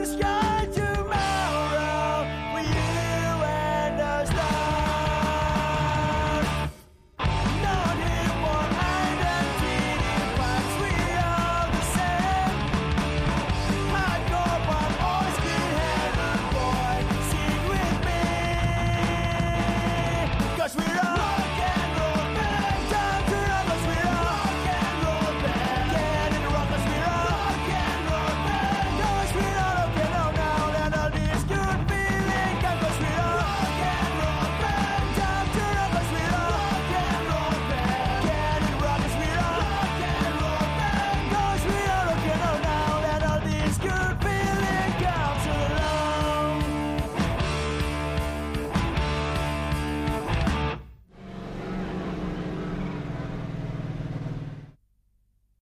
the sky.